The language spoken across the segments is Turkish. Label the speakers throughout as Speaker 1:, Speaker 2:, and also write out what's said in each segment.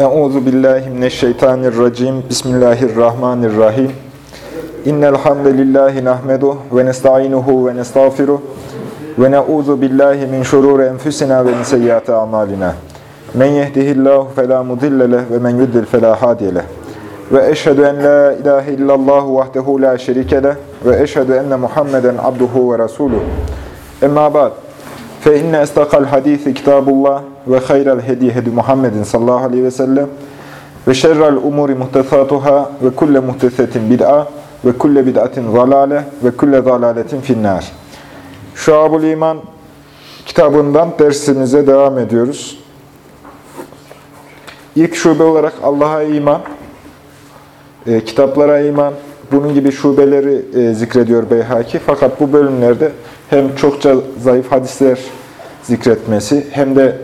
Speaker 1: Euzu billahi mineşşeytanirracim. Bismillahirrahmanirrahim. İnnel hamdelellahi nahmedu ve nestainuhu ve nestağfiruh ve na'uzu billahi min şururi enfusina ve min seyyiati amalina. Men yehdihillahu fela mudille leh ve men yudlil fela hadiye. Ve eşhedü en la ilahe illallah vahdehu la şerike leh ve eşhedü enne Muhammeden abduhu ve resuluh. Emma ba'd. Fe inne estakal hadisi kitabullah ve hayral hedi hedi Muhammedin sallallahu aleyhi ve sellem ve şerrel umuri muhtesatuhâ ve kulle muhtesetin bid'a ve kulle bid'atin zalale ve kulle zalaletin finnâr. Şuab-ül İman kitabından dersimize devam ediyoruz. İlk şube olarak Allah'a iman, e, kitaplara iman, bunun gibi şubeleri e, zikrediyor Beyhaki. Fakat bu bölümlerde hem çokça zayıf hadisler zikretmesi hem de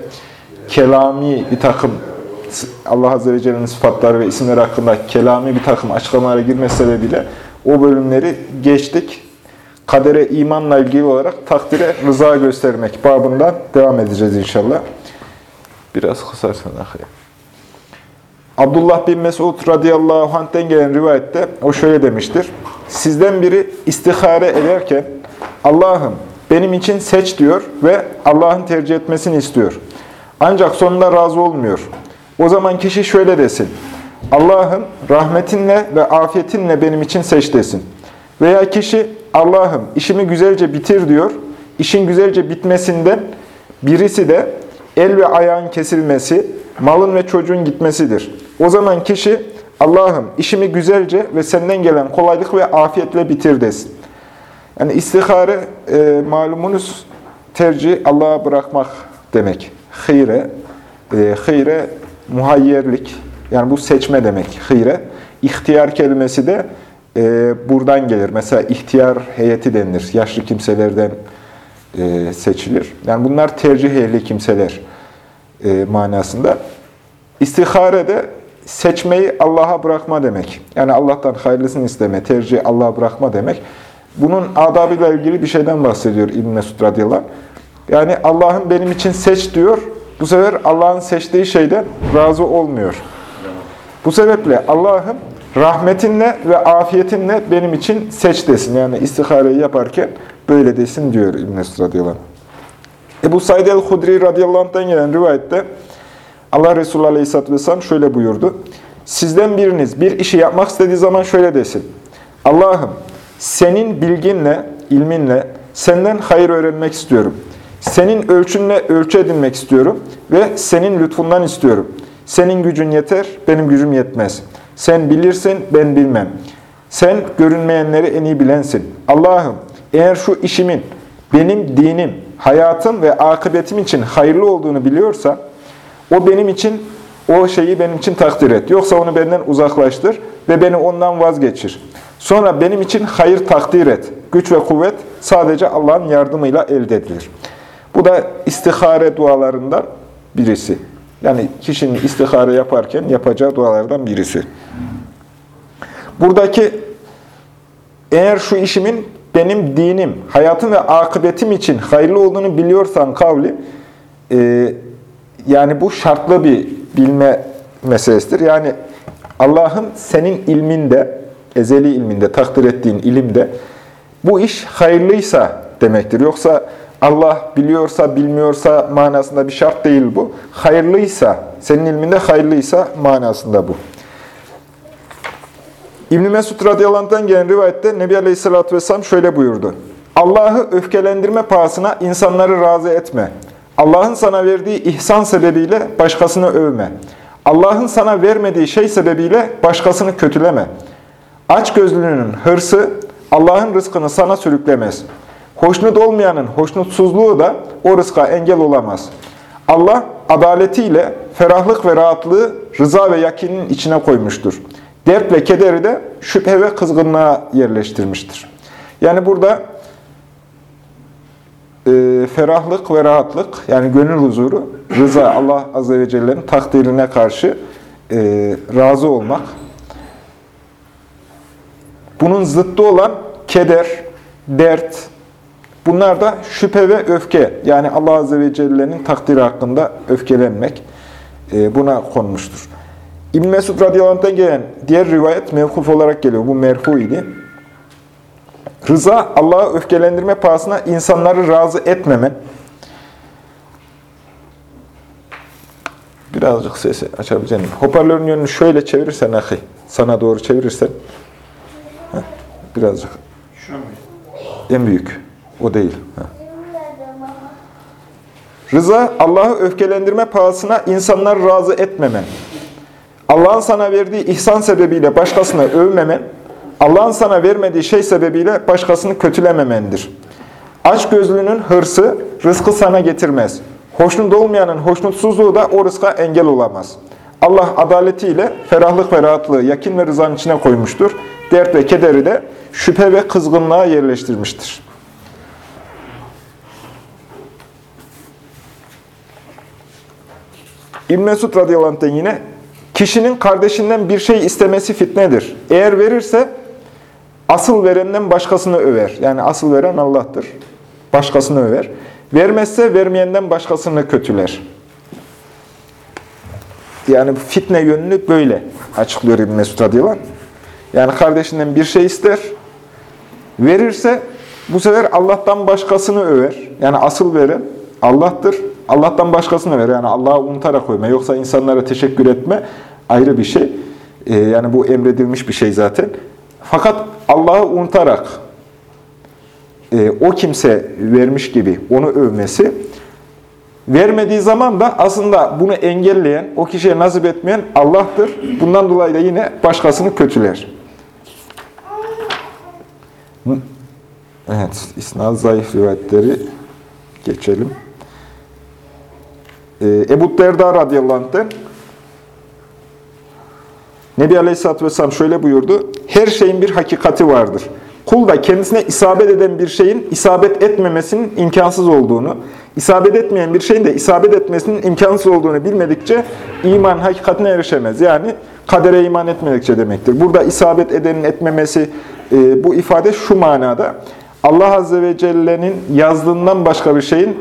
Speaker 1: kelami bir takım Allah Azze ve Celle'nin sıfatları ve isimleri hakkında kelami bir takım açıklamalara girmesi sebebiyle o bölümleri geçtik. Kadere imanla ilgili olarak takdire rıza göstermek babından devam edeceğiz inşallah. Biraz kısarsan ahire. Abdullah bin Mesud radıyallahu anh'ten gelen rivayette o şöyle demiştir. Sizden biri istihare ederken Allah'ım benim için seç diyor ve Allah'ın tercih etmesini istiyor. Ancak sonunda razı olmuyor. O zaman kişi şöyle desin. Allah'ım rahmetinle ve afiyetinle benim için seç desin. Veya kişi Allah'ım işimi güzelce bitir diyor. İşin güzelce bitmesinden birisi de el ve ayağın kesilmesi, malın ve çocuğun gitmesidir. O zaman kişi Allah'ım işimi güzelce ve senden gelen kolaylık ve afiyetle bitir desin. Yani istihare e, malumunuz tercih Allah'a bırakmak demek. Hıyre, e, hıyre muhayyerlik. Yani bu seçme demek. Hıyre. İhtiyar kelimesi de e, buradan gelir. Mesela ihtiyar heyeti denilir. Yaşlı kimselerden e, seçilir. Yani bunlar tercih ehli kimseler e, manasında. İstihare de seçmeyi Allah'a bırakma demek. Yani Allah'tan hayırlısını isteme, tercih Allah'a bırakma demek. Bunun adabıyla ilgili bir şeyden bahsediyor İbn Mesud radıyallahu. Yani Allah'ın benim için seç diyor. Bu sefer Allah'ın seçtiği şeyden razı olmuyor. Bu sebeple Allah'ım rahmetinle ve afiyetinle benim için seç desin. Yani istihareyi yaparken böyle desin diyor İbn Mesud radıyallahu anh. Ebu Said el-Hudri radıyallahu anh'tan gelen rivayette Allah Resulü aleyhisselatü vesselam şöyle buyurdu. Sizden biriniz bir işi yapmak istediği zaman şöyle desin. Allah'ım senin bilginle, ilminle senden hayır öğrenmek istiyorum. Senin ölçünle ölçü edinmek istiyorum ve senin lütfundan istiyorum. Senin gücün yeter, benim gücüm yetmez. Sen bilirsin, ben bilmem. Sen görünmeyenleri en iyi bilensin. Allah'ım eğer şu işimin benim dinim, hayatım ve akıbetim için hayırlı olduğunu biliyorsa, o benim için, o şeyi benim için takdir et. Yoksa onu benden uzaklaştır ve beni ondan vazgeçir. Sonra benim için hayır takdir et. Güç ve kuvvet sadece Allah'ın yardımıyla elde edilir. Bu da istihare dualarından birisi. Yani kişinin istihare yaparken yapacağı dualardan birisi. Buradaki eğer şu işimin benim dinim, hayatım ve akıbetim için hayırlı olduğunu biliyorsan kavli, e, yani bu şartlı bir bilme meselesidir. Yani Allah'ın senin ilminde, ezeli ilminde, takdir ettiğin ilimde bu iş hayırlıysa demektir. Yoksa Allah biliyorsa, bilmiyorsa manasında bir şart değil bu. Hayırlıysa, senin ilminde hayırlıysa manasında bu. İbn-i Mesud radıyallahu gelen rivayette Nebi Aleyhisselatü Vesselam şöyle buyurdu. Allah'ı öfkelendirme pahasına insanları razı etme. Allah'ın sana verdiği ihsan sebebiyle başkasını övme. Allah'ın sana vermediği şey sebebiyle başkasını kötüleme. Aç gözlünün hırsı Allah'ın rızkını sana sürüklemez. Hoşnut olmayanın hoşnutsuzluğu da o rızka engel olamaz. Allah adaletiyle ferahlık ve rahatlığı rıza ve yakinin içine koymuştur. Dert ve kederi de şüphe ve kızgınlığa yerleştirmiştir. Yani burada e, ferahlık ve rahatlık, yani gönül huzuru, rıza, Allah Azze ve Celle'nin takdirine karşı e, razı olmak. Bunun zıttı olan keder, dert, bunlar da şüphe ve öfke. Yani Allah Azze ve Celle'nin takdiri hakkında öfkelenmek. e, buna konmuştur. İbn Mesud radıyallahu gelen diğer rivayet mevkuf olarak geliyor. Bu merfu idi. Rıza, Allah'ı öfkelendirme pahasına insanları razı etmemen. Birazcık sesi açabileceğim. Hoparlörün yönünü şöyle çevirirsen ahi, sana doğru çevirirsen. Birazcık.
Speaker 2: Şuna mı?
Speaker 1: En büyük. O değil. Rıza, Allah'ı öfkelendirme pahasına insanları razı etmemen. Allah'ın sana verdiği ihsan sebebiyle başkasını övmemen, Allah'ın sana vermediği şey sebebiyle başkasını kötülememendir. Aç gözlünün hırsı rızkı sana getirmez. Hoşnut olmayanın hoşnutsuzluğu da o rızka engel olamaz. Allah adaletiyle ferahlık ve rahatlığı yakin ve rızanın içine koymuştur. Dert ve kederi de şüphe ve kızgınlığa yerleştirmiştir. İbn Mesud radıyallahu anh'ten yine kişinin kardeşinden bir şey istemesi fitnedir. Eğer verirse asıl verenden başkasını över. Yani asıl veren Allah'tır. Başkasını över. Vermezse vermeyenden başkasını kötüler. Yani fitne yönünü böyle açıklıyor İbn Mesud radıyallahu anh. Yani kardeşinden bir şey ister, verirse bu sefer Allah'tan başkasını över. Yani asıl veren Allah'tır. Allah'tan başkasını över. Yani Allah'ı unutarak koyma. Yoksa insanlara teşekkür etme ayrı bir şey. Ee, yani bu emredilmiş bir şey zaten. Fakat Allah'ı unutarak e, o kimse vermiş gibi onu övmesi, vermediği zaman da aslında bunu engelleyen, o kişiye nasip etmeyen Allah'tır. Bundan dolayı da yine başkasını kötüler. Evet, isnad zayıf rivayetleri geçelim. Ee, Ebu Derda radıyallahu anh'ten Nebi Aleyhisselatü Vesselam şöyle buyurdu. Her şeyin bir hakikati vardır. Kul da kendisine isabet eden bir şeyin isabet etmemesinin imkansız olduğunu, isabet etmeyen bir şeyin de isabet etmesinin imkansız olduğunu bilmedikçe iman hakikatine erişemez. Yani kadere iman etmedikçe demektir. Burada isabet edenin etmemesi e, bu ifade şu manada. Allah Azze ve Celle'nin yazdığından başka bir şeyin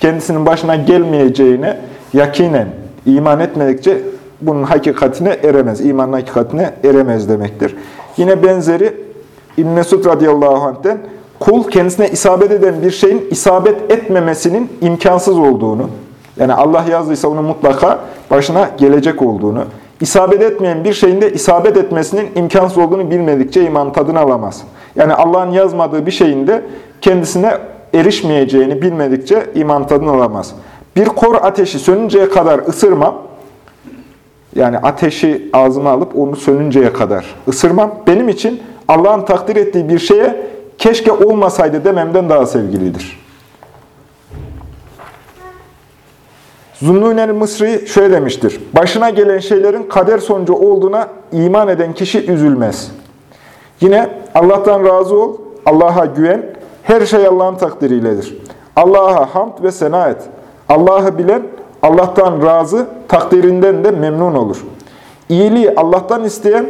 Speaker 1: kendisinin başına gelmeyeceğine yakinen iman etmedikçe bunun hakikatine eremez. İmanın hakikatine eremez demektir. Yine benzeri İbn Mesud radıyallahu anh'ten kul kendisine isabet eden bir şeyin isabet etmemesinin imkansız olduğunu, yani Allah yazdıysa onun mutlaka başına gelecek olduğunu, isabet etmeyen bir şeyin de isabet etmesinin imkansız olduğunu bilmedikçe iman tadını alamaz. Yani Allah'ın yazmadığı bir şeyin de kendisine erişmeyeceğini bilmedikçe iman tadını alamaz. Bir kor ateşi sönünceye kadar ısırmam, yani ateşi ağzıma alıp onu sönünceye kadar ısırmam, benim için Allah'ın takdir ettiği bir şeye keşke olmasaydı dememden daha sevgilidir. Zumnun Mısri şöyle demiştir. Başına gelen şeylerin kader sonucu olduğuna iman eden kişi üzülmez. Yine Allah'tan razı ol, Allah'a güven, her şey Allah'ın takdiriyledir. Allah'a hamd ve sena et. Allah'ı bilen, Allah'tan razı, takdirinden de memnun olur. İyiliği Allah'tan isteyen,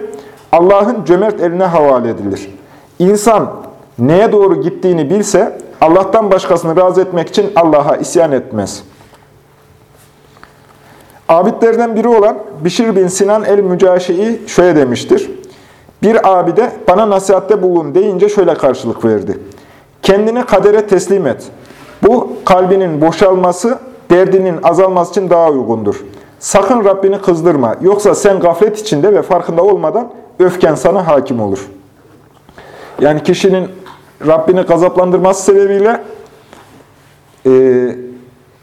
Speaker 1: Allah'ın cömert eline havale edilir. İnsan neye doğru gittiğini bilse, Allah'tan başkasını razı etmek için Allah'a isyan etmez. Abidlerden biri olan Bişir bin Sinan el-Mücaşi'i şöyle demiştir. Bir abide bana nasihatte bulun deyince şöyle karşılık verdi. Kendini kadere teslim et. Bu kalbinin boşalması, derdinin azalması için daha uygundur. Sakın Rabbini kızdırma. Yoksa sen gaflet içinde ve farkında olmadan öfken sana hakim olur. Yani kişinin Rabbini gazaplandırması sebebiyle e,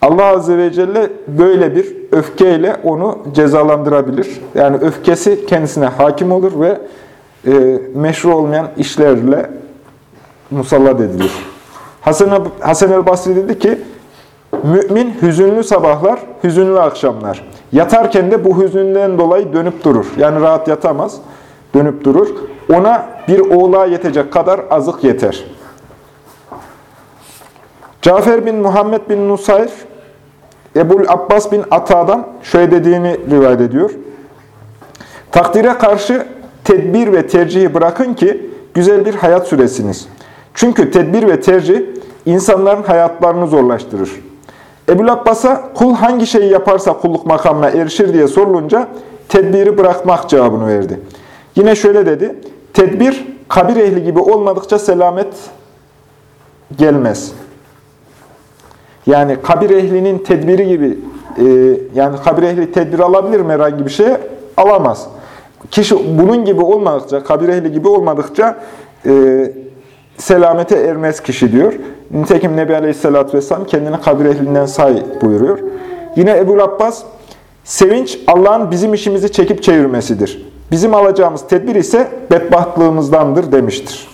Speaker 1: Allah Azze ve Celle böyle bir öfkeyle onu cezalandırabilir. Yani öfkesi kendisine hakim olur ve e, meşru olmayan işlerle musallat edilir. Hasan, Hasan el-Basri dedi ki, Mümin hüzünlü sabahlar, hüzünlü akşamlar. Yatarken de bu hüzünden dolayı dönüp durur. Yani rahat yatamaz, dönüp durur. Ona bir oğlağa yetecek kadar azık yeter. Cafer bin Muhammed bin Nusayr, Ebul Abbas bin Ata'dan şöyle dediğini rivayet ediyor. Takdire karşı tedbir ve tercihi bırakın ki güzel bir hayat süresiniz. Çünkü tedbir ve tercih insanların hayatlarını zorlaştırır. Ebu Abbas'a kul hangi şeyi yaparsa kulluk makamına erişir diye sorulunca tedbiri bırakmak cevabını verdi. Yine şöyle dedi, tedbir kabir ehli gibi olmadıkça selamet gelmez. Yani kabir ehlinin tedbiri gibi, e, yani kabir ehli tedbir alabilir mi herhangi bir şeye? Alamaz. Kişi bunun gibi olmadıkça, kabir ehli gibi olmadıkça e, selamete ermez kişi diyor. Nitekim Nebi Aleyhisselatü Vesselam kendini kabir ehlinden say buyuruyor. Yine Ebu Abbas, sevinç Allah'ın bizim işimizi çekip çevirmesidir. Bizim alacağımız tedbir ise bedbahtlığımızdandır demiştir.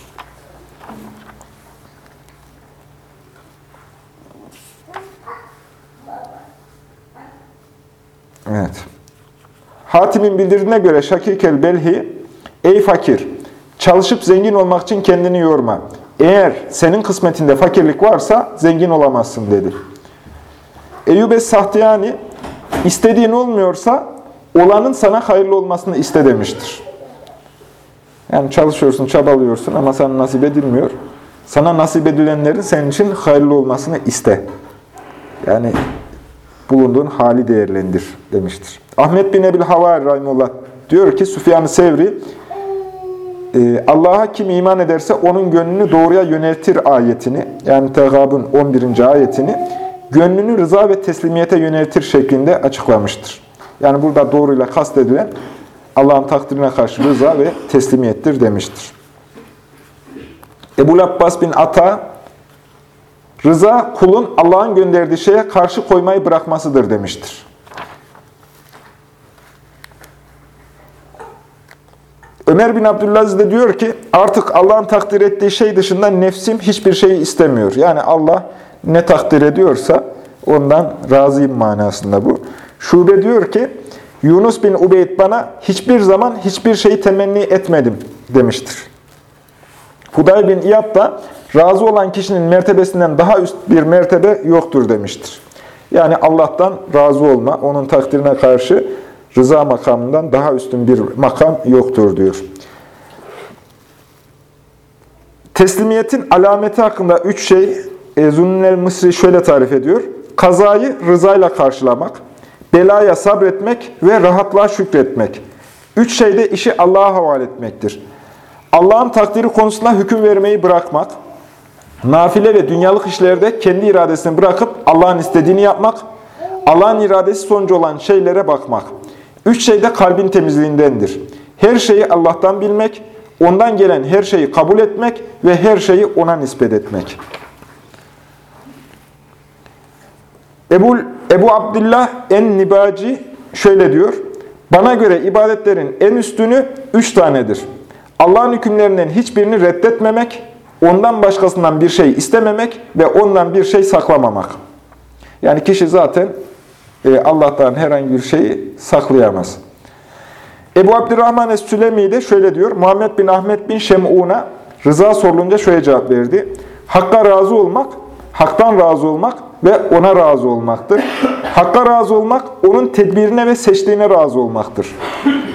Speaker 1: Evet. Hatim'in bildirdiğine göre Şakirkel Belhi, Ey fakir! Çalışıp zengin olmak için kendini yorma. Eğer senin kısmetinde fakirlik varsa zengin olamazsın dedi. Eyyub Es-Sahtiyani, istediğin olmuyorsa olanın sana hayırlı olmasını iste demiştir. Yani çalışıyorsun, çabalıyorsun ama sana nasip edilmiyor. Sana nasip edilenlerin senin için hayırlı olmasını iste. Yani bulunduğun hali değerlendir demiştir. Ahmet bin Ebil Havar Rahimullah diyor ki Süfyan-ı Sevri e, Allah'a kim iman ederse onun gönlünü doğruya yöneltir ayetini yani Tegab'ın 11. ayetini gönlünü rıza ve teslimiyete yöneltir şeklinde açıklamıştır. Yani burada doğruyla kastedilen Allah'ın takdirine karşı rıza ve teslimiyettir demiştir. Ebu Abbas bin Ata Rıza kulun Allah'ın gönderdiği şeye karşı koymayı bırakmasıdır demiştir. Ömer bin Abdülaziz de diyor ki artık Allah'ın takdir ettiği şey dışında nefsim hiçbir şeyi istemiyor. Yani Allah ne takdir ediyorsa ondan razıyım manasında bu. Şube diyor ki Yunus bin Ubeyd bana hiçbir zaman hiçbir şeyi temenni etmedim demiştir. Huday bin İyad da razı olan kişinin mertebesinden daha üst bir mertebe yoktur demiştir. Yani Allah'tan razı olma, onun takdirine karşı rıza makamından daha üstün bir makam yoktur diyor. Teslimiyetin alameti hakkında üç şey Zünnel Mısri şöyle tarif ediyor. Kazayı rızayla karşılamak, belaya sabretmek ve rahatlığa şükretmek. Üç şeyde işi Allah'a havale etmektir. Allah'ın takdiri konusunda hüküm vermeyi bırakmak, nafile ve dünyalık işlerde kendi iradesini bırakıp Allah'ın istediğini yapmak, Allah'ın iradesi sonucu olan şeylere bakmak. Üç şey de kalbin temizliğindendir. Her şeyi Allah'tan bilmek, ondan gelen her şeyi kabul etmek ve her şeyi ona nispet etmek. Ebu, Ebu Abdullah en-Nibaci şöyle diyor, Bana göre ibadetlerin en üstünü üç tanedir. Allah'ın hükümlerinden hiçbirini reddetmemek, ondan başkasından bir şey istememek ve ondan bir şey saklamamak. Yani kişi zaten e, Allah'tan herhangi bir şeyi saklayamaz. Ebu Abdurrahman Es-Sülemi de şöyle diyor, Muhammed bin Ahmet bin Şem'una rıza sorulunca şöyle cevap verdi. Hakka razı olmak, haktan razı olmak ve ona razı olmaktır. Hakka razı olmak, onun tedbirine ve seçtiğine razı olmaktır.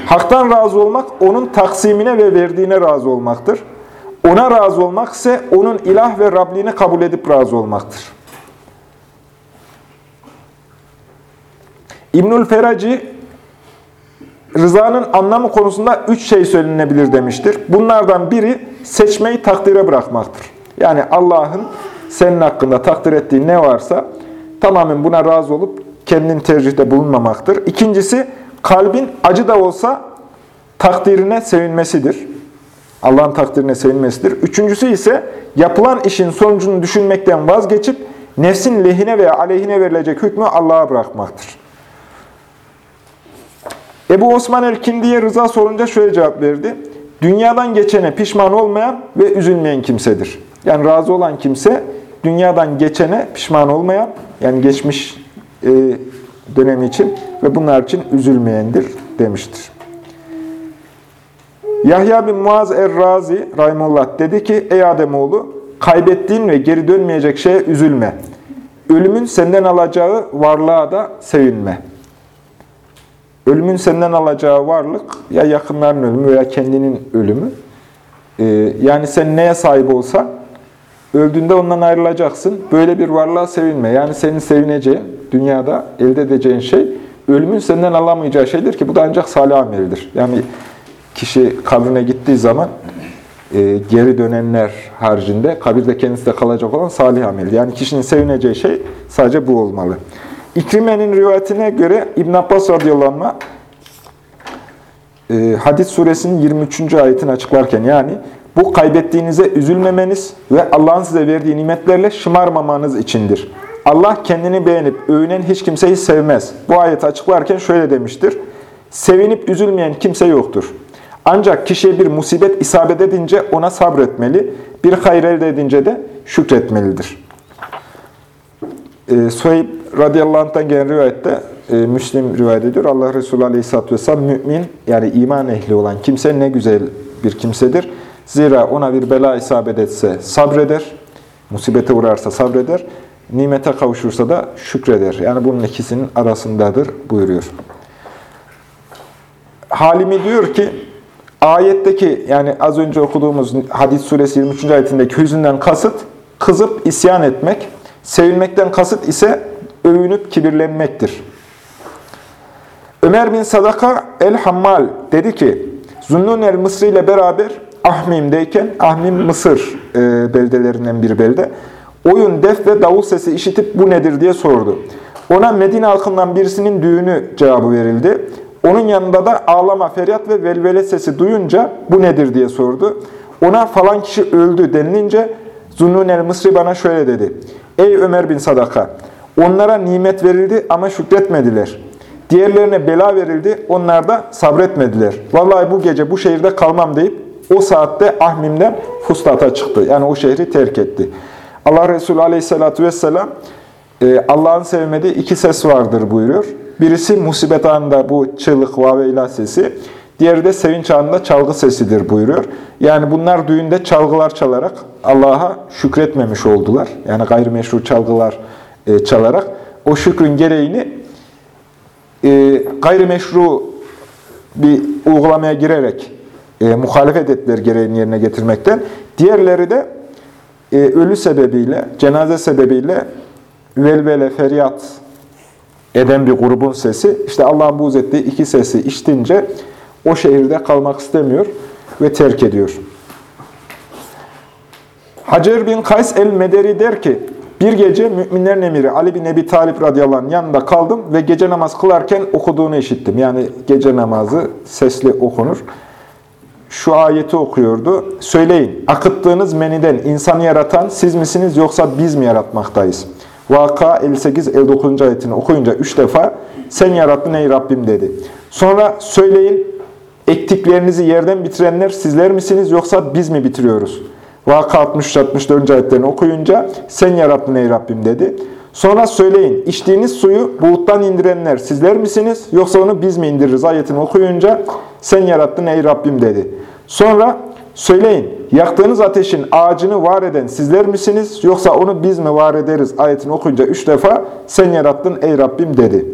Speaker 1: Haktan razı olmak, onun taksimine ve verdiğine razı olmaktır. Ona razı olmak ise onun ilah ve Rabliğini kabul edip razı olmaktır. İbnül Feraci, rızanın anlamı konusunda üç şey söylenebilir demiştir. Bunlardan biri seçmeyi takdire bırakmaktır. Yani Allah'ın senin hakkında takdir ettiği ne varsa tamamen buna razı olup kendin tercihte bulunmamaktır. İkincisi, kalbin acı da olsa takdirine sevinmesidir. Allah'ın takdirine sevinmesidir. Üçüncüsü ise yapılan işin sonucunu düşünmekten vazgeçip nefsin lehine veya aleyhine verilecek hükmü Allah'a bırakmaktır. Ebu Osman el-Kindi'ye rıza sorunca şöyle cevap verdi. Dünyadan geçene pişman olmayan ve üzülmeyen kimsedir. Yani razı olan kimse dünyadan geçene pişman olmayan, yani geçmiş e, dönemi için ve bunlar için üzülmeyendir demiştir. Yahya bin Muaz er-Razi Rahimullah dedi ki, Ey Ademoğlu, kaybettiğin ve geri dönmeyecek şeye üzülme. Ölümün senden alacağı varlığa da sevinme. Ölümün senden alacağı varlık ya yakınların ölümü veya kendinin ölümü. Ee, yani sen neye sahip olsan öldüğünde ondan ayrılacaksın. Böyle bir varlığa sevinme. Yani senin sevineceğin, dünyada elde edeceğin şey, ölümün senden alamayacağı şeydir ki bu da ancak salih amelidir. Yani kişi kabrine gittiği zaman e, geri dönenler haricinde kabirde kendisi de kalacak olan salih amel. Yani kişinin sevineceği şey sadece bu olmalı. İkrime'nin rivayetine göre İbn Abbas radıyallahu anh e, Hadis suresinin 23. ayetini açıklarken yani bu kaybettiğinize üzülmemeniz ve Allah'ın size verdiği nimetlerle şımarmamanız içindir. Allah kendini beğenip övünen hiç kimseyi sevmez. Bu ayeti açıklarken şöyle demiştir. Sevinip üzülmeyen kimse yoktur. Ancak kişiye bir musibet isabet edince ona sabretmeli, bir hayır elde edince de şükretmelidir. E, Suheyb radıyallahu anh'tan gelen rivayette, e, Müslim rivayet ediyor. Allah Resulü aleyhisselatü vesselam mümin, yani iman ehli olan kimse ne güzel bir kimsedir. Zira ona bir bela isabet etse sabreder, musibete uğrarsa sabreder, nimete kavuşursa da şükreder. Yani bunun ikisinin arasındadır buyuruyor. Halimi diyor ki, ayetteki yani az önce okuduğumuz hadis suresi 23. ayetindeki hüzünden kasıt kızıp isyan etmek, sevinmekten kasıt ise övünüp kibirlenmektir. Ömer bin Sadaka el-Hammal dedi ki, Zunnun el-Mısri ile beraber Ahmim'deyken, Ahmim Mısır e, beldelerinden bir belde, oyun, def ve davul sesi işitip bu nedir diye sordu. Ona Medine halkından birisinin düğünü cevabı verildi. Onun yanında da ağlama, feryat ve velvele sesi duyunca bu nedir diye sordu. Ona falan kişi öldü denilince Zunnun el-Mısri bana şöyle dedi. Ey Ömer bin Sadaka! Onlara nimet verildi ama şükretmediler. Diğerlerine bela verildi, onlar da sabretmediler. Vallahi bu gece bu şehirde kalmam deyip o saatte Ahmim'den fustata çıktı. Yani o şehri terk etti. Allah Resulü aleyhissalatü vesselam e, Allah'ın sevmediği iki ses vardır buyuruyor. Birisi musibet anında bu çığlık, vaveyla sesi. Diğeri de sevinç anında çalgı sesidir buyuruyor. Yani bunlar düğünde çalgılar çalarak Allah'a şükretmemiş oldular. Yani gayrimeşru çalgılar e, çalarak o şükrün gereğini e, gayrimeşru bir uygulamaya girerek e, muhalefet ettiler gereğini yerine getirmekten. Diğerleri de e, ölü sebebiyle, cenaze sebebiyle velvele, feryat eden bir grubun sesi, işte Allah'ın buğz ettiği iki sesi işitince o şehirde kalmak istemiyor ve terk ediyor. Hacer bin Kays el-Mederi der ki, bir gece müminlerin emiri Ali bin Ebi Talip radıyallahu yanında kaldım ve gece namaz kılarken okuduğunu işittim. Yani gece namazı sesli okunur. Şu ayeti okuyordu. Söyleyin, akıttığınız meniden insanı yaratan siz misiniz yoksa biz mi yaratmaktayız? Vaka 58-59. ayetini okuyunca üç defa sen yarattın ey Rabbim dedi. Sonra söyleyin, ektiklerinizi yerden bitirenler sizler misiniz yoksa biz mi bitiriyoruz? Vaka 63-64. ayetlerini okuyunca sen yarattın ey Rabbim dedi. Sonra söyleyin, içtiğiniz suyu buluttan indirenler sizler misiniz yoksa onu biz mi indiririz ayetini okuyunca sen yarattın ey Rabbim dedi. Sonra söyleyin, yaktığınız ateşin ağacını var eden sizler misiniz yoksa onu biz mi var ederiz ayetini okuyunca üç defa sen yarattın ey Rabbim dedi.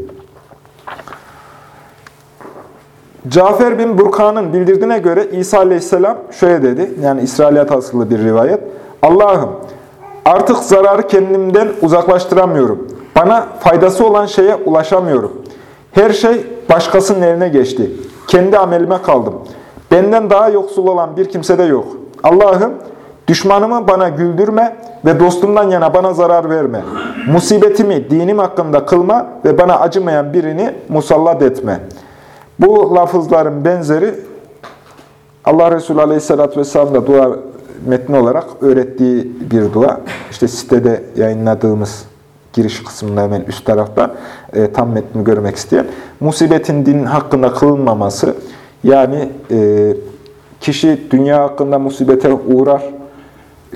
Speaker 1: Cafer bin Burkan'ın bildirdiğine göre İsa aleyhisselam şöyle dedi, yani İsrailiyat asıllı bir rivayet. Allah'ım artık zararı kendimden uzaklaştıramıyorum. Bana faydası olan şeye ulaşamıyorum. Her şey başkasının eline geçti. Kendi amelime kaldım. Benden daha yoksul olan bir kimse de yok. Allah'ım düşmanımı bana güldürme ve dostumdan yana bana zarar verme. Musibetimi dinim hakkında kılma ve bana acımayan birini musallat etme.'' Bu lafızların benzeri Allah Resulü Aleyhisselatü Vesselam da dua metni olarak öğrettiği bir dua. İşte sitede yayınladığımız giriş kısmında hemen üst tarafta e, tam metni görmek isteyen. Musibetin din hakkında kılınmaması, yani e, kişi dünya hakkında musibete uğrar,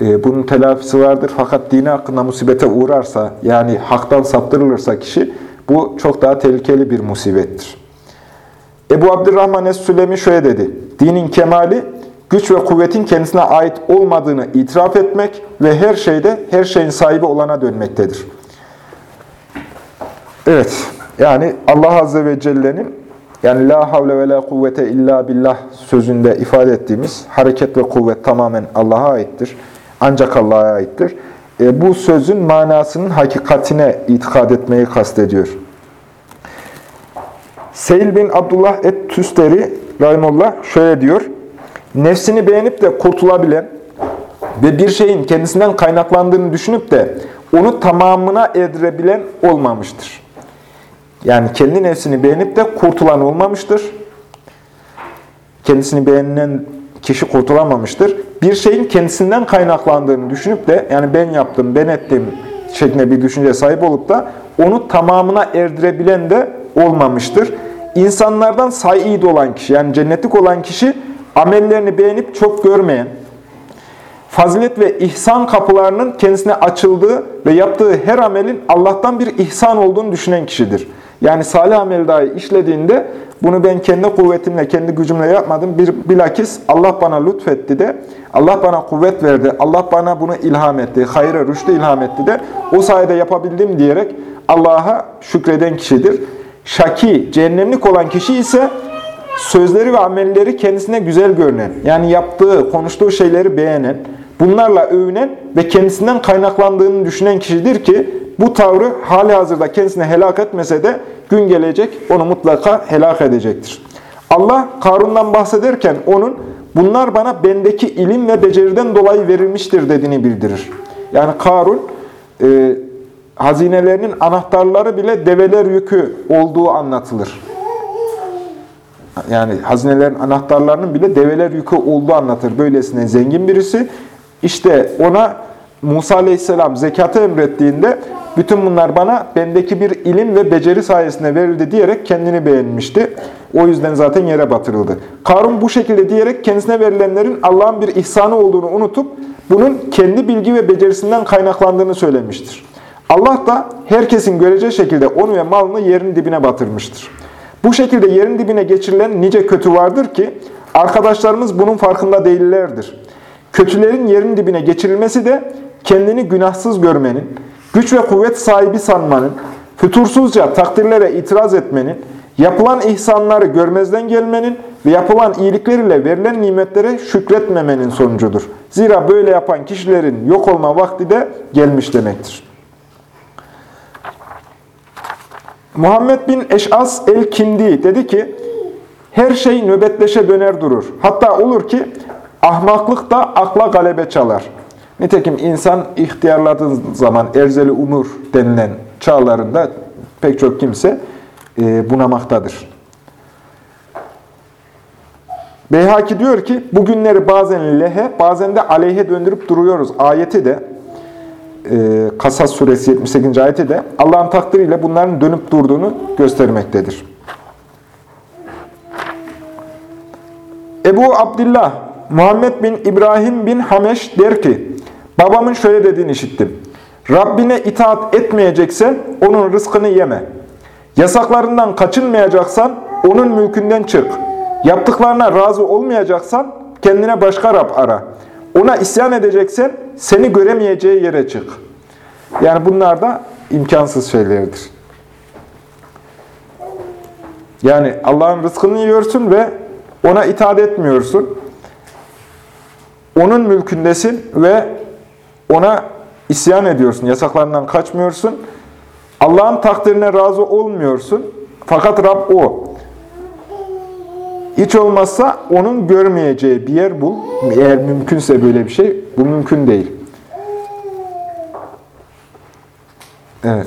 Speaker 1: e, bunun telafisi vardır. Fakat dini hakkında musibete uğrarsa, yani haktan saptırılırsa kişi, bu çok daha tehlikeli bir musibettir. Ebu Abdurrahman Es-Sülemi şöyle dedi. Dinin kemali, güç ve kuvvetin kendisine ait olmadığını itiraf etmek ve her şeyde her şeyin sahibi olana dönmektedir. Evet, yani Allah Azze ve Celle'nin yani la havle ve la kuvvete illa billah sözünde ifade ettiğimiz hareket ve kuvvet tamamen Allah'a aittir. ancak Allah'a aittir. E, bu sözün manasının hakikatine itikad etmeyi kastediyor. Seyil bin Abdullah et-Tüsteri Rahimullah şöyle diyor. Nefsini beğenip de kurtulabilen ve bir şeyin kendisinden kaynaklandığını düşünüp de onu tamamına erdirebilen olmamıştır. Yani kendi nefsini beğenip de kurtulan olmamıştır. Kendisini beğenilen kişi kurtulamamıştır. Bir şeyin kendisinden kaynaklandığını düşünüp de yani ben yaptım, ben ettim şeklinde bir düşünce sahip olup da onu tamamına erdirebilen de olmamıştır. İnsanlardan said olan kişi yani cennetlik olan kişi amellerini beğenip çok görmeyen, fazilet ve ihsan kapılarının kendisine açıldığı ve yaptığı her amelin Allah'tan bir ihsan olduğunu düşünen kişidir. Yani salih amel dahi işlediğinde bunu ben kendi kuvvetimle, kendi gücümle yapmadım. Bir, bilakis Allah bana lütfetti de, Allah bana kuvvet verdi, Allah bana bunu ilham etti, hayra, rüştü ilham etti de o sayede yapabildim diyerek Allah'a şükreden kişidir. Şaki, cehennemlik olan kişi ise sözleri ve amelleri kendisine güzel görünen, yani yaptığı, konuştuğu şeyleri beğenen, bunlarla övünen ve kendisinden kaynaklandığını düşünen kişidir ki bu tavrı hali hazırda kendisine helak etmese de gün gelecek onu mutlaka helak edecektir. Allah Karun'dan bahsederken onun bunlar bana bendeki ilim ve beceriden dolayı verilmiştir dediğini bildirir. Yani Karun e, hazinelerinin anahtarları bile develer yükü olduğu anlatılır. Yani hazinelerin anahtarlarının bile develer yükü olduğu anlatır. Böylesine zengin birisi. İşte ona Musa Aleyhisselam zekatı emrettiğinde bütün bunlar bana bendeki bir ilim ve beceri sayesinde verildi diyerek kendini beğenmişti. O yüzden zaten yere batırıldı. Karun bu şekilde diyerek kendisine verilenlerin Allah'ın bir ihsanı olduğunu unutup bunun kendi bilgi ve becerisinden kaynaklandığını söylemiştir. Allah da herkesin göreceği şekilde onu ve malını yerin dibine batırmıştır. Bu şekilde yerin dibine geçirilen nice kötü vardır ki arkadaşlarımız bunun farkında değillerdir. Kötülerin yerin dibine geçirilmesi de kendini günahsız görmenin, güç ve kuvvet sahibi sanmanın, fütursuzca takdirlere itiraz etmenin, yapılan ihsanları görmezden gelmenin ve yapılan iyilikler ile verilen nimetlere şükretmemenin sonucudur. Zira böyle yapan kişilerin yok olma vakti de gelmiş demektir. Muhammed bin Eş'as el-Kindi dedi ki, her şey nöbetleşe döner durur. Hatta olur ki ahmaklık da akla galebe çalar. Nitekim insan ihtiyarladığı zaman erzeli umur denilen çağlarında pek çok kimse e, bunamaktadır. Beyhaki diyor ki, bugünleri bazen lehe, bazen de aleyhe döndürüp duruyoruz. Ayeti de, e, Kasas suresi 78. ayeti de Allah'ın takdiriyle bunların dönüp durduğunu göstermektedir. Ebu Abdillah Muhammed bin İbrahim bin Hameş der ki, babamın şöyle dediğini işittim. Rabbine itaat etmeyeceksen onun rızkını yeme. Yasaklarından kaçınmayacaksan onun mülkünden çık. Yaptıklarına razı olmayacaksan kendine başka Rab ara. Ona isyan edeceksen seni göremeyeceği yere çık. Yani bunlar da imkansız şeylerdir. Yani Allah'ın rızkını yiyorsun ve ona itaat etmiyorsun. Onun mülkündesin ve ona isyan ediyorsun. Yasaklarından kaçmıyorsun. Allah'ın takdirine razı olmuyorsun. Fakat Rab o. Hiç olmazsa onun görmeyeceği bir yer bul. Eğer mümkünse böyle bir şey. Bu mümkün değil. Evet.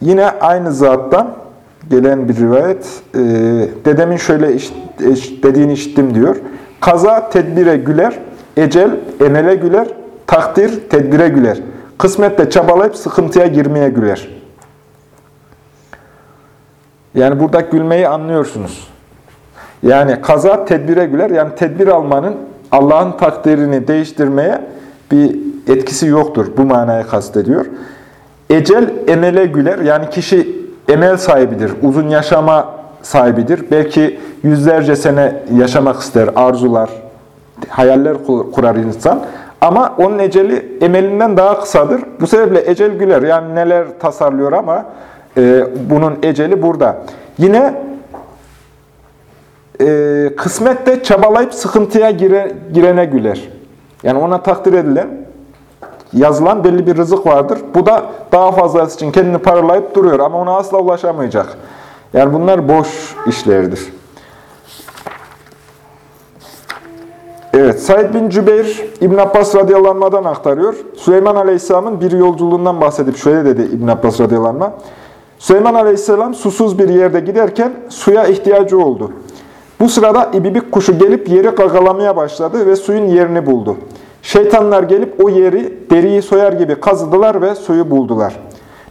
Speaker 1: Yine aynı zattan gelen bir rivayet. E, dedemin şöyle dediğini işittim diyor. Kaza tedbire güler, ecel emele güler, takdir tedbire güler. Kısmette çabalayıp sıkıntıya girmeye güler. Yani burada gülmeyi anlıyorsunuz. Yani kaza tedbire güler. Yani tedbir almanın Allah'ın takdirini değiştirmeye bir etkisi yoktur. Bu manaya kastediyor. Ecel emele güler. Yani kişi emel sahibidir. Uzun yaşama sahibidir. Belki yüzlerce sene yaşamak ister, arzular, hayaller kurar insan. Ama onun eceli emelinden daha kısadır. Bu sebeple ecel güler. Yani neler tasarlıyor ama e, bunun eceli burada. Yine e, kısmette çabalayıp sıkıntıya gire, girene güler. Yani ona takdir edilen, yazılan belli bir rızık vardır. Bu da daha fazlası için kendini paralayıp duruyor ama ona asla ulaşamayacak. Yani bunlar boş işlerdir. Evet, Said bin Cübeyr İbn Abbas radıyallahu anh'dan aktarıyor. Süleyman aleyhisselamın bir yolculuğundan bahsedip şöyle dedi İbn Abbas radıyallahu anh. Süleyman aleyhisselam susuz bir yerde giderken suya ihtiyacı oldu. Bu sırada ibibik kuşu gelip yeri gagalamaya başladı ve suyun yerini buldu. Şeytanlar gelip o yeri deriyi soyar gibi kazıdılar ve suyu buldular.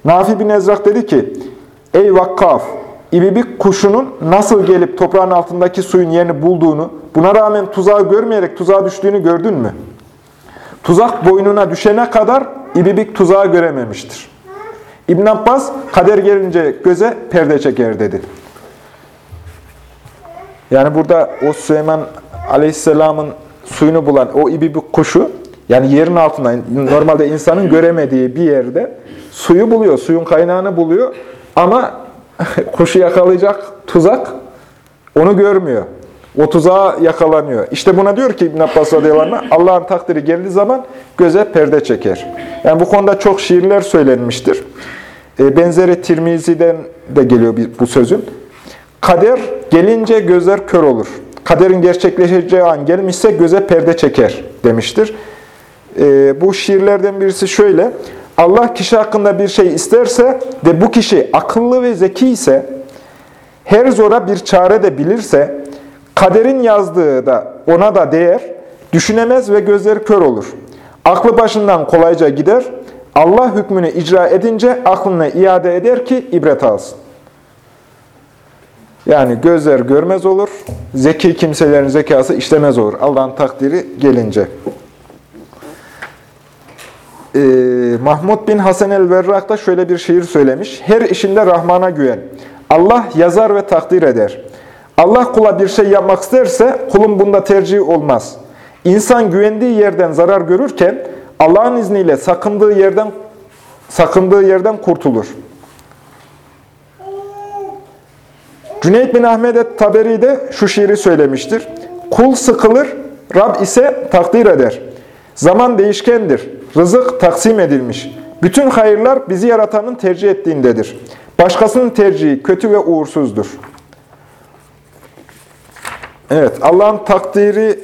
Speaker 1: Nafi bin Ezrak dedi ki, Ey Vakkaf! İbibik kuşunun nasıl gelip toprağın altındaki suyun yerini bulduğunu, buna rağmen tuzağı görmeyerek tuzağa düştüğünü gördün mü? Tuzak boynuna düşene kadar ibibik tuzağı görememiştir. İbn Abbas, kader gelince göze perde çeker dedi. Yani burada o Süleyman Aleyhisselam'ın suyunu bulan o ibibik kuşu, yani yerin altında, normalde insanın göremediği bir yerde suyu buluyor, suyun kaynağını buluyor ama kuşu yakalayacak tuzak onu görmüyor. O tuzağa yakalanıyor. İşte buna diyor ki İbn Abbas radıyallahu Allah'ın takdiri geldiği zaman göze perde çeker. Yani bu konuda çok şiirler söylenmiştir. E, benzeri Tirmizi'den de geliyor bu sözün. Kader gelince gözler kör olur. Kaderin gerçekleşeceği an gelmişse göze perde çeker demiştir. E, bu şiirlerden birisi şöyle. Allah kişi hakkında bir şey isterse ve bu kişi akıllı ve zeki ise, her zora bir çare de bilirse, kaderin yazdığı da ona da değer, düşünemez ve gözleri kör olur. Aklı başından kolayca gider, Allah hükmünü icra edince aklını iade eder ki ibret alsın. Yani gözler görmez olur, zeki kimselerin zekası işlemez olur. Allah'ın takdiri gelince. Ee, Mahmud bin Hasan el-Verrak da şöyle bir şiir söylemiş. Her işinde Rahman'a güven. Allah yazar ve takdir eder. Allah kula bir şey yapmak isterse kulun bunda tercih olmaz. İnsan güvendiği yerden zarar görürken Allah'ın izniyle sakındığı yerden sakındığı yerden kurtulur. Cüneyt bin Ahmet Taberi de şu şiiri söylemiştir. Kul sıkılır, Rab ise takdir eder. Zaman değişkendir, rızık taksim edilmiş. Bütün hayırlar bizi yaratanın tercih ettiğindedir. Başkasının tercihi kötü ve uğursuzdur. Evet, Allah'ın takdiri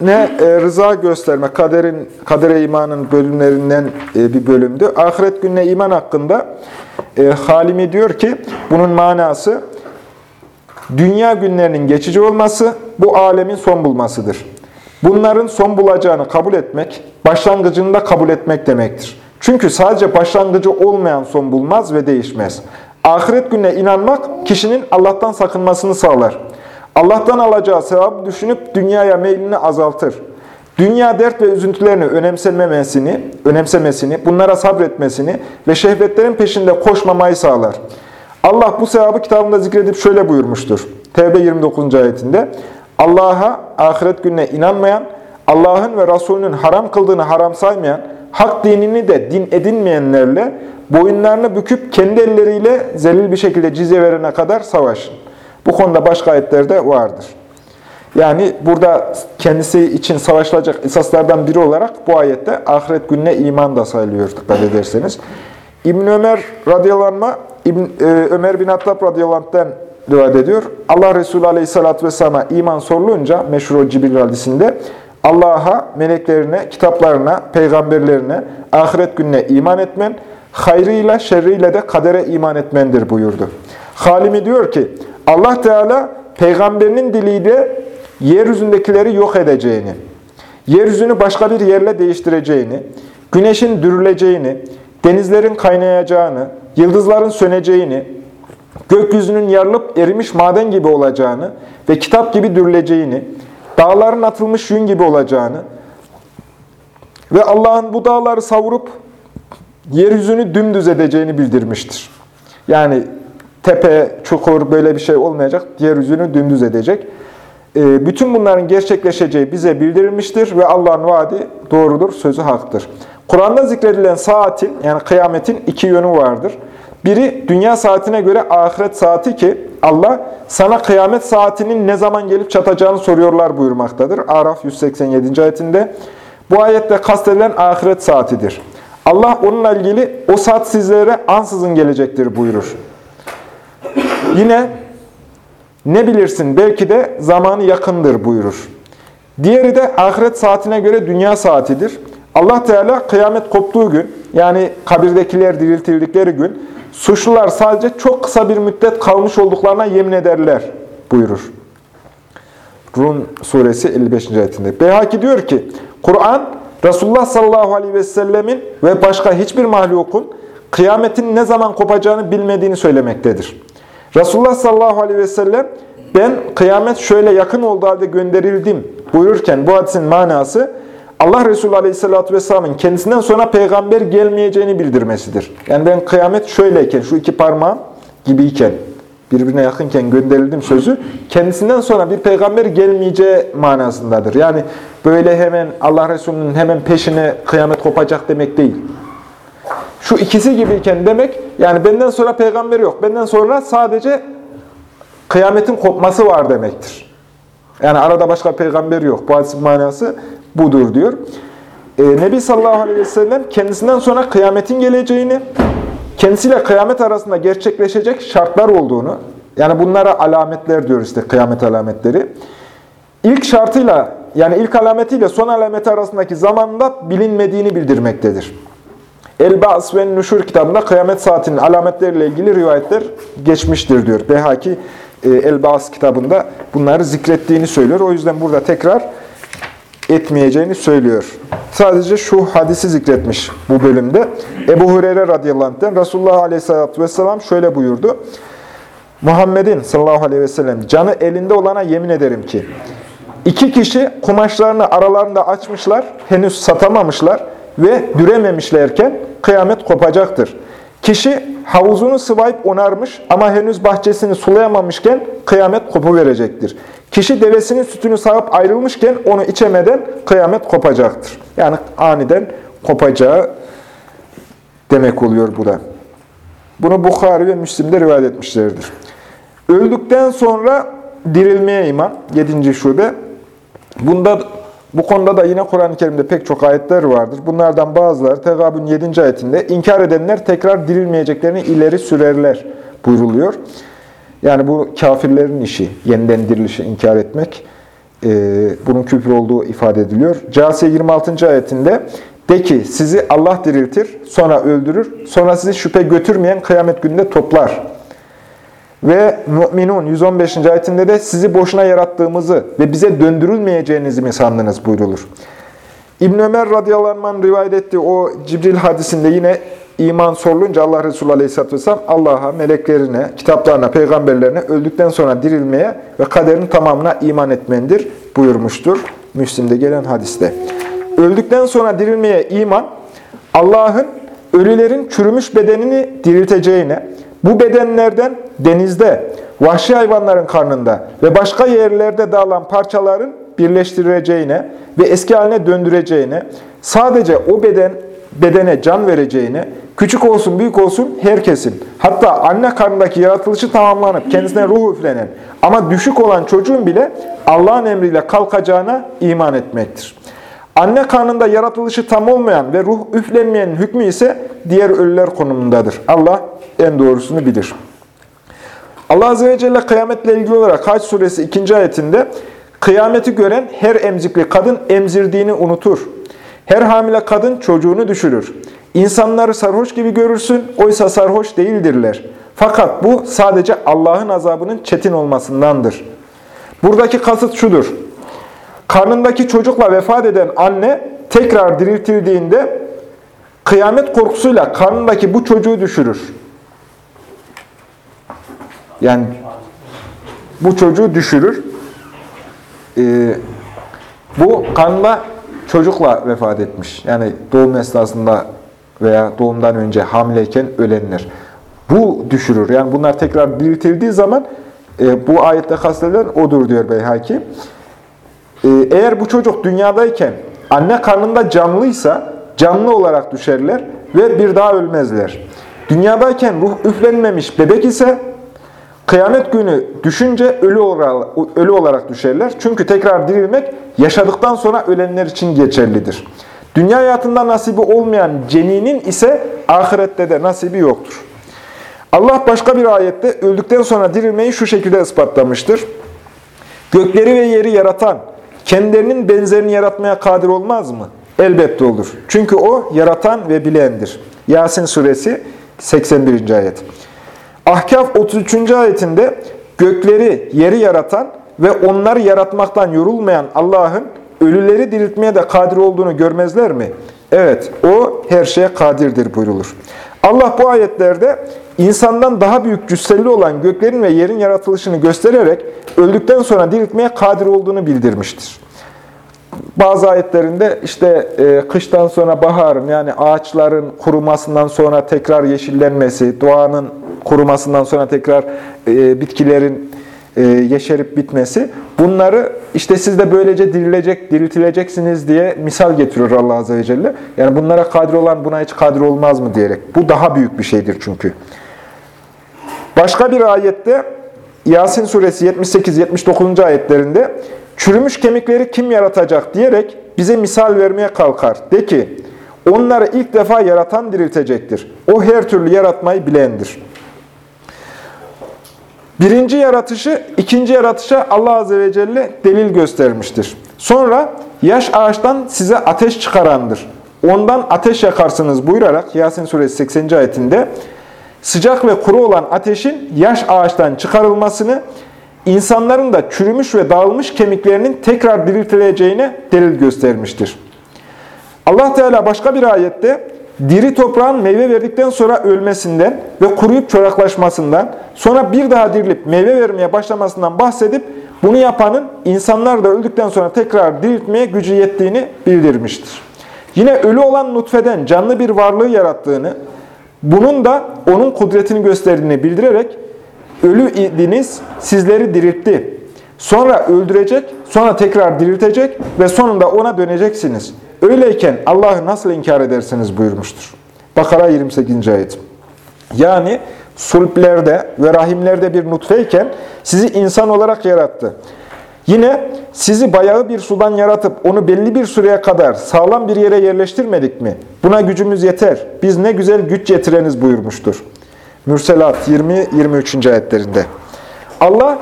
Speaker 1: ne e, rıza gösterme, kaderin, kadere imanın bölümlerinden e, bir bölümdü. Ahiret gününe iman hakkında e, Halimi diyor ki, bunun manası, dünya günlerinin geçici olması, bu alemin son bulmasıdır. Bunların son bulacağını kabul etmek, başlangıcını da kabul etmek demektir. Çünkü sadece başlangıcı olmayan son bulmaz ve değişmez. Ahiret gününe inanmak, kişinin Allah'tan sakınmasını sağlar. Allah'tan alacağı sevabı düşünüp dünyaya meylini azaltır. Dünya dert ve üzüntülerini önemsememesini, önemsemesini, bunlara sabretmesini ve şehvetlerin peşinde koşmamayı sağlar. Allah bu sevabı kitabında zikredip şöyle buyurmuştur. Tevbe 29. ayetinde. Allah'a, ahiret gününe inanmayan, Allah'ın ve Resulünün haram kıldığını haram saymayan, hak dinini de din edinmeyenlerle boyunlarını büküp kendi elleriyle zelil bir şekilde cizye verene kadar savaşın. Bu konuda başka ayetlerde vardır. Yani burada kendisi için savaşılacak esaslardan biri olarak bu ayette ahiret gününe iman da sayılıyor dikkat ederseniz. İbn Ömer radıyallahu anh, İbn, e, Ömer bin Hattab radıyallahu anh'den rivayet ediyor. Allah Resulü aleyhissalatü vesselam'a iman sorulunca meşhur Cibril hadisinde Allah'a, meleklerine, kitaplarına, peygamberlerine, ahiret gününe iman etmen, hayrıyla, şerriyle de kadere iman etmendir buyurdu. Halimi diyor ki, Allah Teala peygamberinin diliyle yeryüzündekileri yok edeceğini, yeryüzünü başka bir yerle değiştireceğini, güneşin dürüleceğini, denizlerin kaynayacağını, yıldızların söneceğini, gökyüzünün yarılıp erimiş maden gibi olacağını ve kitap gibi dürüleceğini, dağların atılmış yün gibi olacağını ve Allah'ın bu dağları savurup yeryüzünü dümdüz edeceğini bildirmiştir. Yani tepe, çukur böyle bir şey olmayacak. Yeryüzünü dümdüz edecek. E, bütün bunların gerçekleşeceği bize bildirilmiştir ve Allah'ın vaadi doğrudur, sözü haktır. Kur'an'da zikredilen saatin, yani kıyametin iki yönü vardır. Biri dünya saatine göre ahiret saati ki Allah sana kıyamet saatinin ne zaman gelip çatacağını soruyorlar buyurmaktadır. Araf 187. ayetinde. Bu ayette kastedilen ahiret saatidir. Allah onunla ilgili o saat sizlere ansızın gelecektir buyurur. Yine ne bilirsin belki de zamanı yakındır buyurur. Diğeri de ahiret saatine göre dünya saatidir. Allah Teala kıyamet koptuğu gün yani kabirdekiler diriltildikleri gün suçlular sadece çok kısa bir müddet kalmış olduklarına yemin ederler buyurur. Rum suresi 55. ayetinde. Beyhaki diyor ki Kur'an Resulullah sallallahu aleyhi ve sellemin ve başka hiçbir mahlukun kıyametin ne zaman kopacağını bilmediğini söylemektedir. Resulullah sallallahu aleyhi ve sellem ben kıyamet şöyle yakın olduğu halde gönderildim buyururken bu hadisin manası Allah Resulü aleyhissalatü vesselamın kendisinden sonra peygamber gelmeyeceğini bildirmesidir. Yani ben kıyamet şöyleyken, şu iki parmağım gibiyken, birbirine yakınken gönderildim sözü kendisinden sonra bir peygamber gelmeyeceği manasındadır. Yani böyle hemen Allah Resulü'nün hemen peşine kıyamet kopacak demek değil. Şu ikisi gibiyken demek yani benden sonra peygamber yok. Benden sonra sadece kıyametin kopması var demektir. Yani arada başka peygamber yok. Bu hadisin manası budur diyor. Ee, Nebi sallallahu aleyhi ve sellem kendisinden sonra kıyametin geleceğini, kendisiyle kıyamet arasında gerçekleşecek şartlar olduğunu, yani bunlara alametler diyoruz işte kıyamet alametleri. İlk şartıyla yani ilk alametiyle son alameti arasındaki zamanda bilinmediğini bildirmektedir. El-Ba'as ve Nüşur kitabında kıyamet saatinin alametleriyle ilgili rivayetler geçmiştir diyor. Behaki e, El-Ba'as kitabında bunları zikrettiğini söylüyor. O yüzden burada tekrar etmeyeceğini söylüyor. Sadece şu hadisi zikretmiş bu bölümde. Ebu Hureyre radıyallahu anh'ten Resulullah aleyhissalatü vesselam şöyle buyurdu. Muhammed'in sallallahu aleyhi ve sellem canı elinde olana yemin ederim ki iki kişi kumaşlarını aralarında açmışlar, henüz satamamışlar ve dürememişlerken kıyamet kopacaktır. Kişi havuzunu sıvayıp onarmış ama henüz bahçesini sulayamamışken kıyamet kopu verecektir. Kişi devesinin sütünü sağıp ayrılmışken onu içemeden kıyamet kopacaktır. Yani aniden kopacağı demek oluyor bu da. Bunu Bukhari ve Müslim'de rivayet etmişlerdir. Öldükten sonra dirilmeye iman, 7. şube. Bunda bu konuda da yine Kur'an-ı Kerim'de pek çok ayetler vardır. Bunlardan bazıları Tegabün 7. ayetinde inkar edenler tekrar dirilmeyeceklerini ileri sürerler buyruluyor. Yani bu kafirlerin işi, yeniden dirilişi inkar etmek. Ee, bunun küfür olduğu ifade ediliyor. Câsiye 26. ayetinde de ki sizi Allah diriltir, sonra öldürür, sonra sizi şüphe götürmeyen kıyamet gününde toplar. Ve Mü'minun 115. ayetinde de sizi boşuna yarattığımızı ve bize döndürülmeyeceğinizi mi sandınız buyrulur. İbn Ömer radıyallahu anh rivayet ettiği o Cibril hadisinde yine iman sorulunca Allah Resulü aleyhisselatü vesselam Allah'a, meleklerine, kitaplarına, peygamberlerine öldükten sonra dirilmeye ve kaderin tamamına iman etmendir buyurmuştur. Müslim'de gelen hadiste. Öldükten sonra dirilmeye iman, Allah'ın ölülerin çürümüş bedenini dirilteceğine, bu bedenlerden denizde, vahşi hayvanların karnında ve başka yerlerde dağılan parçaların birleştireceğine ve eski haline döndüreceğine, sadece o beden bedene can vereceğine, küçük olsun büyük olsun herkesin, hatta anne karnındaki yaratılışı tamamlanıp kendisine ruh üflenen ama düşük olan çocuğun bile Allah'ın emriyle kalkacağına iman etmektir. Anne karnında yaratılışı tam olmayan ve ruh üflenmeyenin hükmü ise diğer ölüler konumundadır. Allah en doğrusunu bilir. Allah Azze ve Celle kıyametle ilgili olarak Haç suresi 2. ayetinde kıyameti gören her emzikli kadın emzirdiğini unutur. Her hamile kadın çocuğunu düşürür. İnsanları sarhoş gibi görürsün, oysa sarhoş değildirler. Fakat bu sadece Allah'ın azabının çetin olmasındandır. Buradaki kasıt şudur. Karnındaki çocukla vefat eden anne tekrar diriltildiğinde kıyamet korkusuyla karnındaki bu çocuğu düşürür. Yani bu çocuğu düşürür. Ee, bu kanla çocukla vefat etmiş. Yani doğum esnasında veya doğumdan önce hamileyken ölenler. Bu düşürür. Yani bunlar tekrar diriltildiği zaman e, bu ayette kastedilen odur diyor Beyhaki. E, eğer bu çocuk dünyadayken anne karnında canlıysa canlı olarak düşerler ve bir daha ölmezler. Dünyadayken ruh üflenmemiş bebek ise kıyamet günü düşünce ölü olarak, ölü olarak düşerler. Çünkü tekrar dirilmek yaşadıktan sonra ölenler için geçerlidir. Dünya hayatında nasibi olmayan ceninin ise ahirette de nasibi yoktur. Allah başka bir ayette öldükten sonra dirilmeyi şu şekilde ispatlamıştır. Gökleri ve yeri yaratan, kendilerinin benzerini yaratmaya kadir olmaz mı? Elbette olur. Çünkü o yaratan ve bilendir. Yasin suresi 81. ayet. Ahkaf 33. ayetinde gökleri, yeri yaratan ve onları yaratmaktan yorulmayan Allah'ın ölüleri diriltmeye de kadir olduğunu görmezler mi? Evet, o her şeye kadirdir buyrulur. Allah bu ayetlerde insandan daha büyük cüsseli olan göklerin ve yerin yaratılışını göstererek öldükten sonra diriltmeye kadir olduğunu bildirmiştir. Bazı ayetlerinde işte e, kıştan sonra baharın yani ağaçların kurumasından sonra tekrar yeşillenmesi, doğanın kurumasından sonra tekrar e, bitkilerin yeşerip bitmesi. Bunları işte siz de böylece dirilecek, diriltileceksiniz diye misal getiriyor Allah Azze ve Celle. Yani bunlara kadir olan buna hiç kadir olmaz mı diyerek. Bu daha büyük bir şeydir çünkü. Başka bir ayette Yasin suresi 78-79. ayetlerinde çürümüş kemikleri kim yaratacak diyerek bize misal vermeye kalkar. De ki onları ilk defa yaratan diriltecektir. O her türlü yaratmayı bilendir. Birinci yaratışı, ikinci yaratışa Allah Azze ve Celle delil göstermiştir. Sonra yaş ağaçtan size ateş çıkarandır. Ondan ateş yakarsınız buyurarak Yasin suresi 80. ayetinde sıcak ve kuru olan ateşin yaş ağaçtan çıkarılmasını, insanların da çürümüş ve dağılmış kemiklerinin tekrar diriltileceğine delil göstermiştir. Allah Teala başka bir ayette diri toprağın meyve verdikten sonra ölmesinden ve kuruyup çoraklaşmasından, sonra bir daha dirilip meyve vermeye başlamasından bahsedip bunu yapanın insanlar da öldükten sonra tekrar diriltmeye gücü yettiğini bildirmiştir. Yine ölü olan nutfeden canlı bir varlığı yarattığını, bunun da onun kudretini gösterdiğini bildirerek ölü idiniz sizleri diriltti. Sonra öldürecek, sonra tekrar diriltecek ve sonunda ona döneceksiniz. Öyleyken Allah'ı nasıl inkar edersiniz buyurmuştur. Bakara 28. ayet. Yani sulplerde ve rahimlerde bir nutfeyken sizi insan olarak yarattı. Yine sizi bayağı bir sudan yaratıp onu belli bir süreye kadar sağlam bir yere yerleştirmedik mi? Buna gücümüz yeter. Biz ne güzel güç yetireniz buyurmuştur. Mürselat 20-23. ayetlerinde. Allah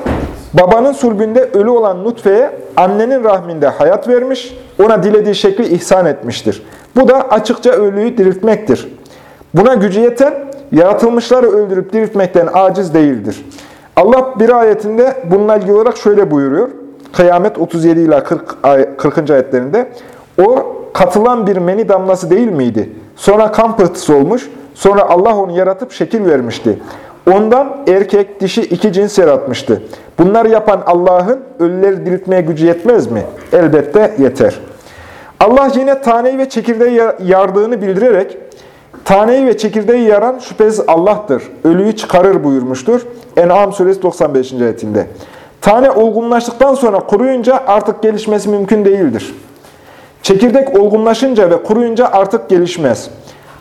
Speaker 1: babanın sulbünde ölü olan nutfeye annenin rahminde hayat vermiş, ona dilediği şekli ihsan etmiştir. Bu da açıkça ölüyü diriltmektir. Buna gücü yeten, yaratılmışları öldürüp diriltmekten aciz değildir. Allah bir ayetinde bununla ilgili olarak şöyle buyuruyor. Kıyamet 37 ila 40, 40. ayetlerinde. O katılan bir meni damlası değil miydi? Sonra kan pıhtısı olmuş. Sonra Allah onu yaratıp şekil vermişti. Ondan erkek, dişi iki cins yaratmıştı. Bunları yapan Allah'ın ölüleri diriltmeye gücü yetmez mi? Elbette yeter. Allah yine taneyi ve çekirdeği yardığını bildirerek, taneyi ve çekirdeği yaran şüphesiz Allah'tır. Ölüyü çıkarır buyurmuştur. En'am suresi 95. ayetinde. Tane olgunlaştıktan sonra kuruyunca artık gelişmesi mümkün değildir. Çekirdek olgunlaşınca ve kuruyunca artık gelişmez.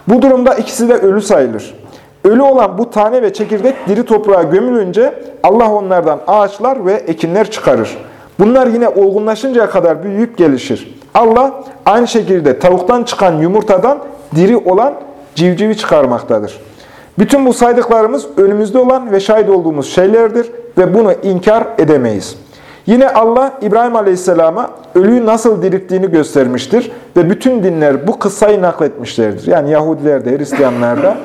Speaker 1: Bu durumda ikisi de ölü sayılır. Ölü olan bu tane ve çekirdek diri toprağa gömülünce Allah onlardan ağaçlar ve ekinler çıkarır. Bunlar yine olgunlaşıncaya kadar büyüyüp gelişir. Allah aynı şekilde tavuktan çıkan yumurtadan diri olan civcivi çıkarmaktadır. Bütün bu saydıklarımız önümüzde olan ve şahit olduğumuz şeylerdir ve bunu inkar edemeyiz. Yine Allah İbrahim Aleyhisselam'a ölüyü nasıl dirilttiğini göstermiştir ve bütün dinler bu kıssayı nakletmişlerdir. Yani Yahudiler de Hristiyanlar da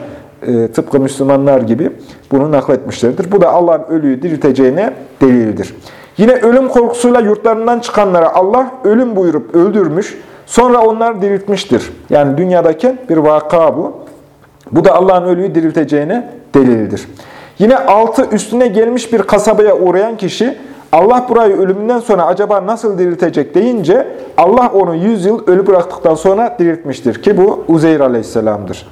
Speaker 1: e, tıpkı Müslümanlar gibi bunu nakletmişlerdir. Bu da Allah'ın ölüyü dirilteceğine delildir. Yine ölüm korkusuyla yurtlarından çıkanlara Allah ölüm buyurup öldürmüş, sonra onları diriltmiştir. Yani dünyadaki bir vaka bu. Bu da Allah'ın ölüyü dirilteceğine delildir. Yine altı üstüne gelmiş bir kasabaya uğrayan kişi Allah burayı ölümünden sonra acaba nasıl diriltecek deyince Allah onu yüz yıl ölü bıraktıktan sonra diriltmiştir ki bu Uzeyr aleyhisselamdır.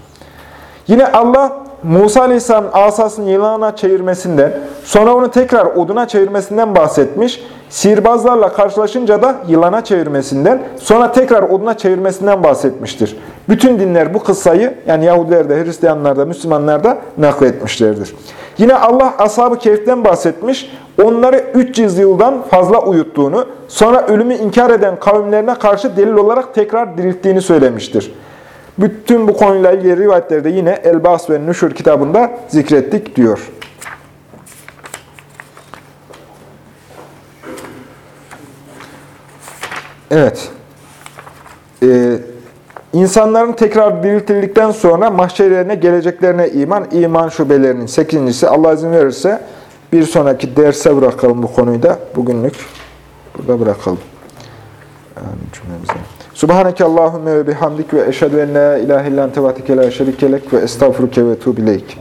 Speaker 1: Yine Allah Musa Aleyhisselam'ın asasını yılana çevirmesinden, sonra onu tekrar oduna çevirmesinden bahsetmiş. Sihirbazlarla karşılaşınca da yılana çevirmesinden, sonra tekrar oduna çevirmesinden bahsetmiştir. Bütün dinler bu kıssayı, yani Yahudiler de, Hristiyanlar da, Müslümanlar da nakletmişlerdir. Yine Allah Ashab-ı Kehf'ten bahsetmiş. onları 300 yıldan fazla uyuttuğunu, sonra ölümü inkar eden kavimlerine karşı delil olarak tekrar dirilttiğini söylemiştir. Bütün bu konuyla ilgili rivayetlerde yine El-Bas ve Nüşür kitabında zikrettik diyor. Evet. Ee, insanların tekrar diriltildikten sonra mahşerlerine geleceklerine iman, iman şubelerinin sekizincisi. Allah izin verirse bir sonraki derse bırakalım bu konuyu da. Bugünlük burada bırakalım. Amin cümlemize. Subhaneke Allahümme ve bihamdik ve eşhedü en la ilahe illan tevatike la şerikelek ve estağfuruke ve tuğbileyk.